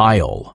pile.